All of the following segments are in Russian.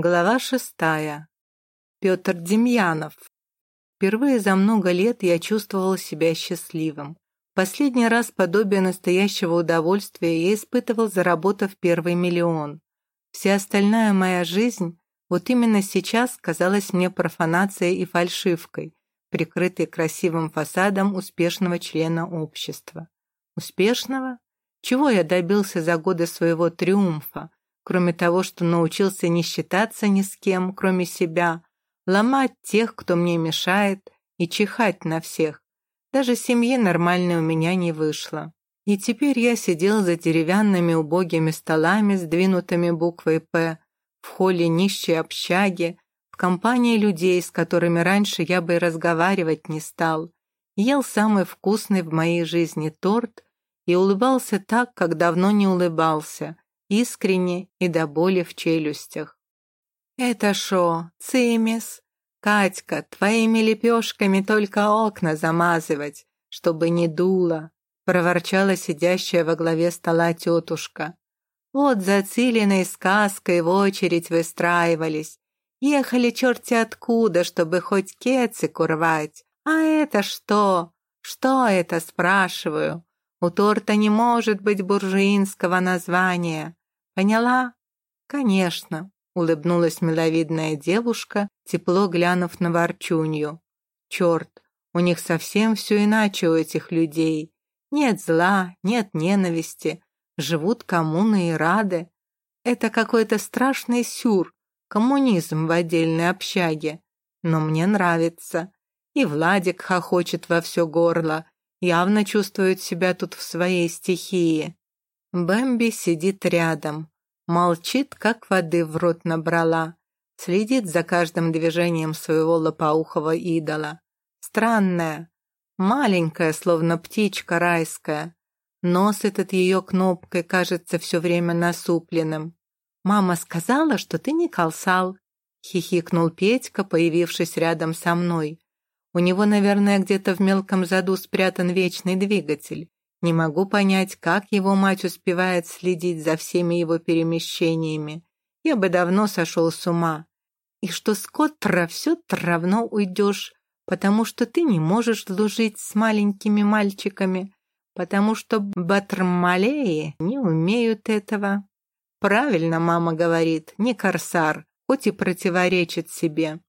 Глава шестая. Петр Демьянов. Впервые за много лет я чувствовал себя счастливым. Последний раз подобие настоящего удовольствия я испытывал, заработав первый миллион. Вся остальная моя жизнь вот именно сейчас казалась мне профанацией и фальшивкой, прикрытой красивым фасадом успешного члена общества. Успешного? Чего я добился за годы своего триумфа? Кроме того, что научился не считаться ни с кем, кроме себя, ломать тех, кто мне мешает, и чихать на всех. Даже семьи нормальной у меня не вышло. И теперь я сидел за деревянными убогими столами, сдвинутыми буквой «П», в холле нищей общаги, в компании людей, с которыми раньше я бы и разговаривать не стал, ел самый вкусный в моей жизни торт и улыбался так, как давно не улыбался, искренне и до боли в челюстях. «Это шо, цимис? Катька, твоими лепешками только окна замазывать, чтобы не дуло», проворчала сидящая во главе стола тетушка. «Вот за Цилиной сказкой в очередь выстраивались. Ехали черти откуда, чтобы хоть кецы курвать. А это что? Что это, спрашиваю? У торта не может быть буржуинского названия. Поняла? Конечно, улыбнулась миловидная девушка, тепло глянув на ворчунью. Черт, у них совсем все иначе у этих людей. Нет зла, нет ненависти, живут коммуны и рады. Это какой-то страшный сюр, коммунизм в отдельной общаге. Но мне нравится. И Владик хохочет во все горло, явно чувствует себя тут в своей стихии. Бэмби сидит рядом, молчит, как воды в рот набрала, следит за каждым движением своего лопоухого идола. Странная, маленькая, словно птичка райская. Нос этот ее кнопкой кажется все время насупленным. «Мама сказала, что ты не колсал», — хихикнул Петька, появившись рядом со мной. У него, наверное, где-то в мелком заду спрятан вечный двигатель. Не могу понять, как его мать успевает следить за всеми его перемещениями. Я бы давно сошел с ума. И что с Коттра все равно уйдешь, потому что ты не можешь дружить с маленькими мальчиками, потому что батрмалеи не умеют этого. Правильно мама говорит, не корсар, хоть и противоречит себе.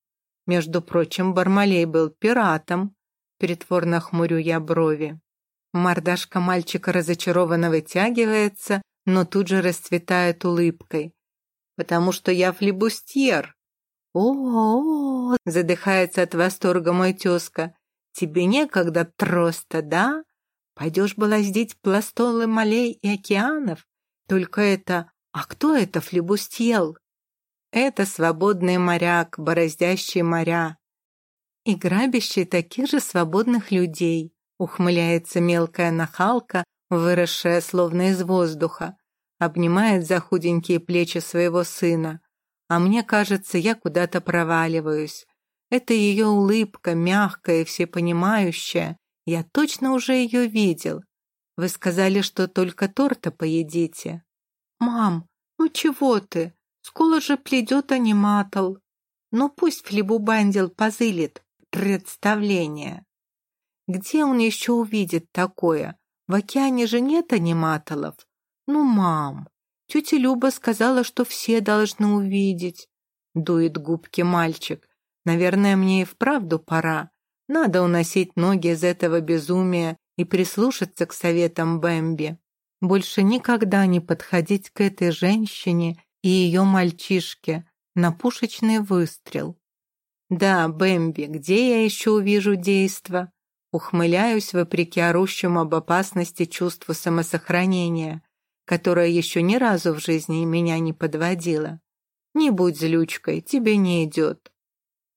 Между прочим, Бармалей был пиратом. Притворно хмурю я брови. Мордашка мальчика разочарованно вытягивается, но тут же расцветает улыбкой. «Потому что я флебустьер». «О-о-о!» — задыхается от восторга мой тезка. «Тебе некогда просто, да? Пойдешь балаздить пластолы молей и океанов? Только это... А кто это флебустьел?» «Это свободный моряк, бороздящий моря и грабящий таких же свободных людей», Ухмыляется мелкая нахалка, выросшая словно из воздуха, обнимает за худенькие плечи своего сына. А мне кажется, я куда-то проваливаюсь. Это ее улыбка, мягкая и всепонимающая. Я точно уже ее видел. Вы сказали, что только торта поедите. Мам, ну чего ты? Скоро же пледет аниматол. Ну пусть флебубандил позылит. Представление. Где он еще увидит такое? В океане же нет аниматоров. Ну, мам, тетя Люба сказала, что все должны увидеть. Дует губки мальчик. Наверное, мне и вправду пора. Надо уносить ноги из этого безумия и прислушаться к советам Бэмби. Больше никогда не подходить к этой женщине и ее мальчишке на пушечный выстрел. Да, Бэмби, где я еще увижу действо? Ухмыляюсь вопреки орущему об опасности чувству самосохранения, которое еще ни разу в жизни меня не подводило. Не будь злючкой, тебе не идет.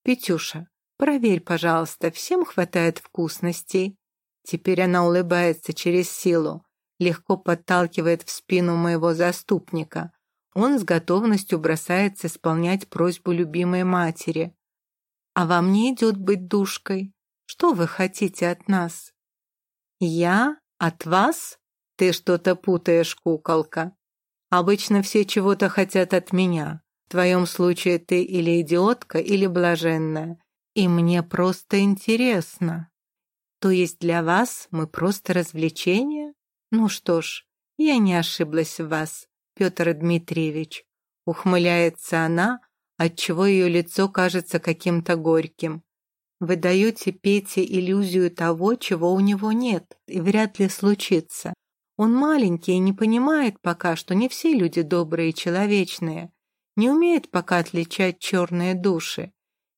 Петюша, проверь, пожалуйста, всем хватает вкусностей. Теперь она улыбается через силу, легко подталкивает в спину моего заступника. Он с готовностью бросается исполнять просьбу любимой матери. А вам не идет быть душкой. Что вы хотите от нас?» «Я? От вас? Ты что-то путаешь, куколка. Обычно все чего-то хотят от меня. твоем случае ты или идиотка, или блаженная. И мне просто интересно. То есть для вас мы просто развлечение? Ну что ж, я не ошиблась в вас, Петр Дмитриевич. Ухмыляется она, отчего ее лицо кажется каким-то горьким. Вы даете Пете иллюзию того, чего у него нет, и вряд ли случится. Он маленький и не понимает пока, что не все люди добрые и человечные, не умеет пока отличать черные души.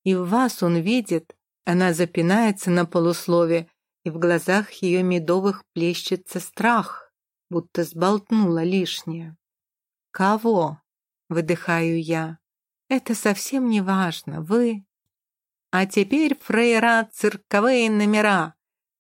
И в вас он видит, она запинается на полуслове, и в глазах ее медовых плещется страх, будто сболтнула лишнее. «Кого?» — выдыхаю я. «Это совсем не важно, вы...» «А теперь, фрейра, цирковые номера!»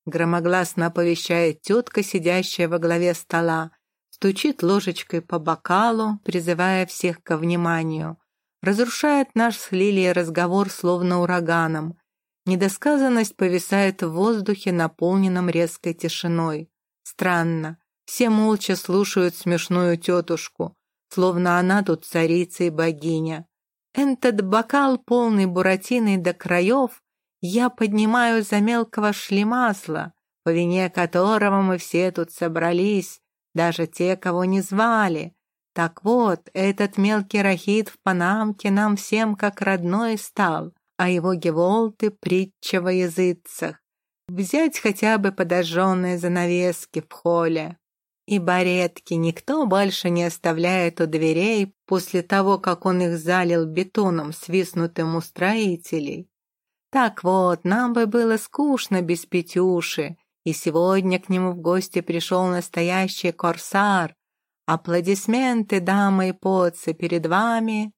Громогласно оповещает тетка, сидящая во главе стола, стучит ложечкой по бокалу, призывая всех ко вниманию. Разрушает наш с Лилией разговор словно ураганом. Недосказанность повисает в воздухе, наполненном резкой тишиной. Странно. Все молча слушают смешную тетушку, словно она тут царица и богиня. Этот бокал, полный буратиной до краев, я поднимаю за мелкого шлемазла, по вине которого мы все тут собрались, даже те, кого не звали. Так вот, этот мелкий рахит в Панамке нам всем как родной стал, а его геволты — притча во языцах. Взять хотя бы подожженные занавески в холле. И баретки никто больше не оставляет у дверей после того, как он их залил бетоном, свистнутым у строителей. Так вот, нам бы было скучно без Петюши, и сегодня к нему в гости пришел настоящий корсар. Аплодисменты, дамы и поцы, перед вами.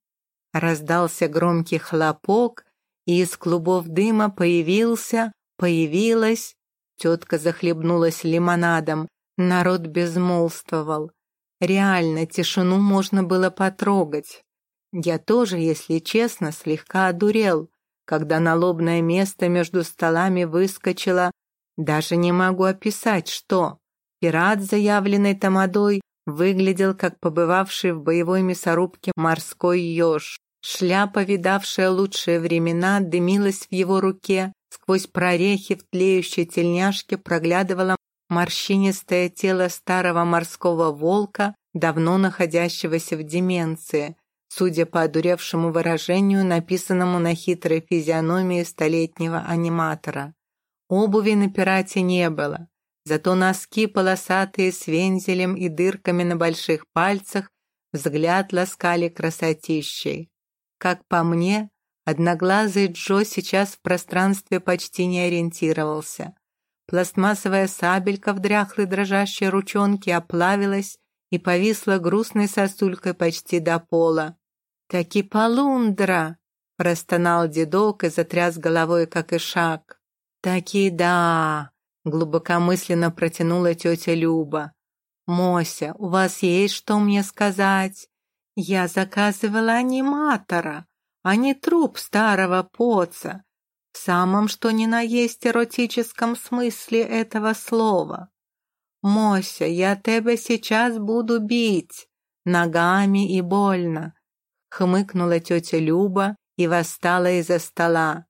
Раздался громкий хлопок, и из клубов дыма появился, появилась. Тетка захлебнулась лимонадом, народ безмолвствовал. Реально, тишину можно было потрогать. Я тоже, если честно, слегка одурел, когда на лобное место между столами выскочила даже не могу описать, что. Пират, заявленный Тамадой, выглядел как побывавший в боевой мясорубке морской еж. Шляпа, видавшая лучшие времена, дымилась в его руке. Сквозь прорехи в тлеющей тельняшке проглядывало морщинистое тело старого морского волка, давно находящегося в деменции, судя по одуревшему выражению, написанному на хитрой физиономии столетнего аниматора. Обуви на пирате не было, зато носки полосатые с вензелем и дырками на больших пальцах взгляд ласкали красотищей. Как по мне, одноглазый Джо сейчас в пространстве почти не ориентировался. Пластмассовая сабелька в дряхлой дрожащей ручонке оплавилась и повисла грустной сосулькой почти до пола. «Таки полундра!» — простонал дедок и затряс головой, как и шаг. «Таки да», — глубокомысленно протянула тетя Люба. «Мося, у вас есть что мне сказать? Я заказывала аниматора, а не труп старого поца, самом что ни на есть эротическом смысле этого слова. Мося, я тебя сейчас буду бить, ногами и больно», — хмыкнула тетя Люба и восстала из-за стола.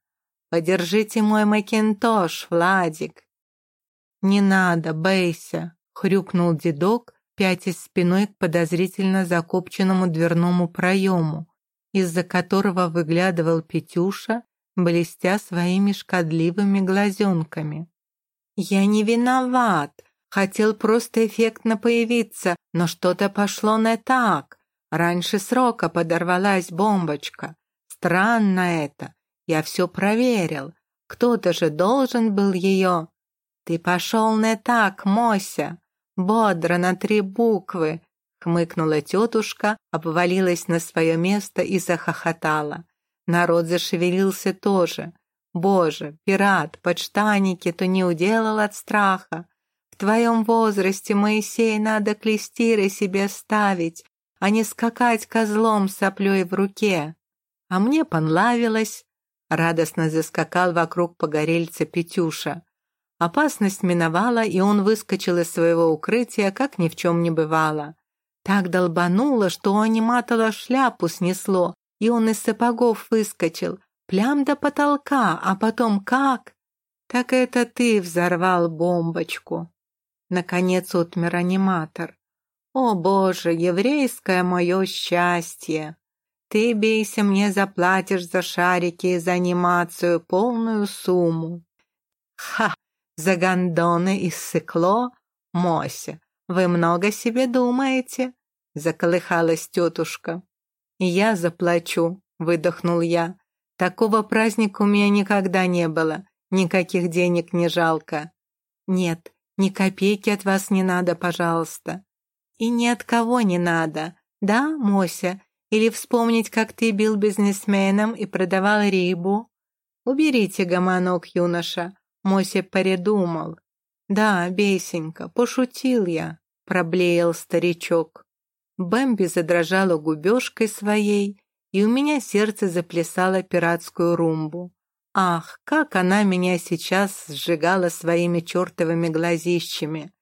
Подержите мой макинтош, Владик!» «Не надо, бейся!» — хрюкнул дедок, пятясь спиной к подозрительно закопченному дверному проему, из-за которого выглядывал Петюша, блестя своими шкодливыми глазенками. «Я не виноват. Хотел просто эффектно появиться, но что-то пошло не так. Раньше срока подорвалась бомбочка. Странно это. Я все проверил. Кто-то же должен был ее. Ты пошел не так, Мося. Бодро на три буквы. Хмыкнула тетушка, обвалилась на свое место и захохотала. Народ зашевелился тоже. Боже, пират, подштанники-то не уделал от страха. В твоем возрасте, Моисей, надо клестиры себе ставить, а не скакать козлом с соплей в руке. А мне понравилось. Радостно заскакал вокруг погорельца Петюша. Опасность миновала, и он выскочил из своего укрытия, как ни в чем не бывало. Так долбануло, что у аниматора шляпу снесло, и он из сапогов выскочил, плям до потолка, а потом как? Так это ты взорвал бомбочку. Наконец отмер аниматор. О боже, еврейское мое счастье! Ты, бейся, мне заплатишь за шарики и за анимацию полную сумму. Ха! За гондоны из сыкло? Мося, вы много себе думаете? Заколыхалась тетушка. Я заплачу, выдохнул я. Такого праздника у меня никогда не было. Никаких денег не жалко. Нет, ни копейки от вас не надо, пожалуйста. И ни от кого не надо. Да, Мося? Или вспомнить, как ты бил бизнесменом и продавал рыбу? Уберите гомонок, юноша. Мося передумал. Да, бесенька, пошутил я, проблеял старичок. Бэмби задрожала губежкой своей, и у меня сердце заплясало пиратскую румбу. Ах, как она меня сейчас сжигала своими чертовыми глазищами!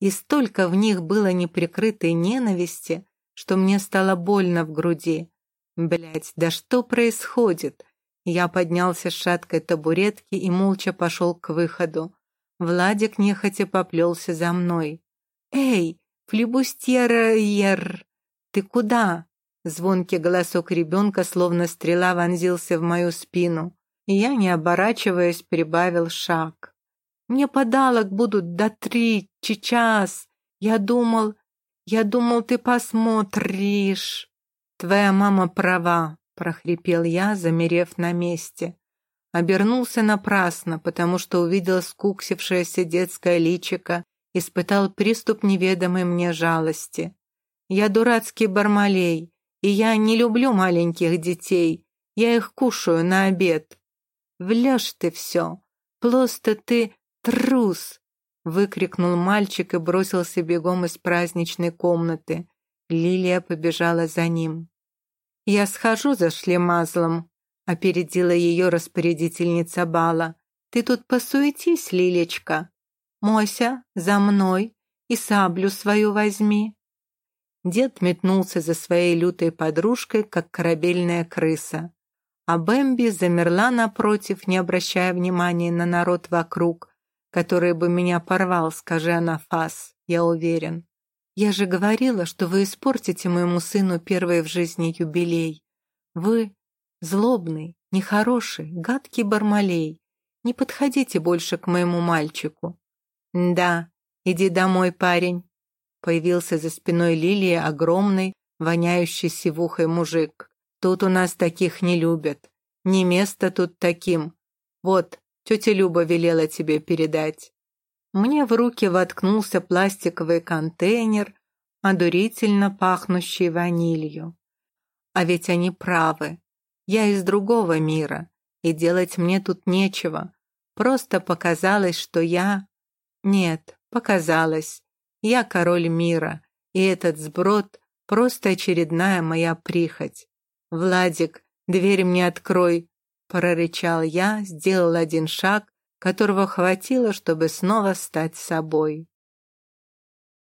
И столько в них было неприкрытой ненависти, что мне стало больно в груди. Блять, да что происходит? Я поднялся с шаткой табуретки и молча пошел к выходу. Владик нехотя поплелся за мной. «Эй, флебустьер, ты куда?» Звонкий голосок ребенка, словно стрела, вонзился в мою спину. Я, не оборачиваясь, прибавил шаг. «Мне подалок будут до три, сейчас. Я думал, я думал, ты посмотришь». «Твоя мама права», — прохрипел я, замерев на месте. Обернулся напрасно, потому что увидел скуксившееся детское личико, испытал приступ неведомой мне жалости. Я дурацкий бармалей, и я не люблю маленьких детей. Я их кушаю на обед. Влешь ты все. Просто ты трус!» Выкрикнул мальчик и бросился бегом из праздничной комнаты. Лилия побежала за ним. «Я схожу за шлемазлом», — опередила ее распорядительница бала. «Ты тут посуетись, Лилечка. Мося, за мной и саблю свою возьми». Дед метнулся за своей лютой подружкой, как корабельная крыса. А Бэмби замерла напротив, не обращая внимания на народ вокруг, который бы меня порвал, скажи она фас, я уверен. Я же говорила, что вы испортите моему сыну первый в жизни юбилей. Вы злобный, нехороший, гадкий бармалей. Не подходите больше к моему мальчику. Да, иди домой, парень. Появился за спиной Лилии огромный, воняющий сивухой мужик. Тут у нас таких не любят. Не место тут таким. Вот, тетя Люба велела тебе передать. Мне в руки воткнулся пластиковый контейнер, одурительно пахнущий ванилью. А ведь они правы. Я из другого мира, и делать мне тут нечего. Просто показалось, что я... Нет, показалось. Я король мира, и этот сброд — просто очередная моя прихоть. «Владик, дверь мне открой!» — прорычал я, сделал один шаг, которого хватило, чтобы снова стать собой.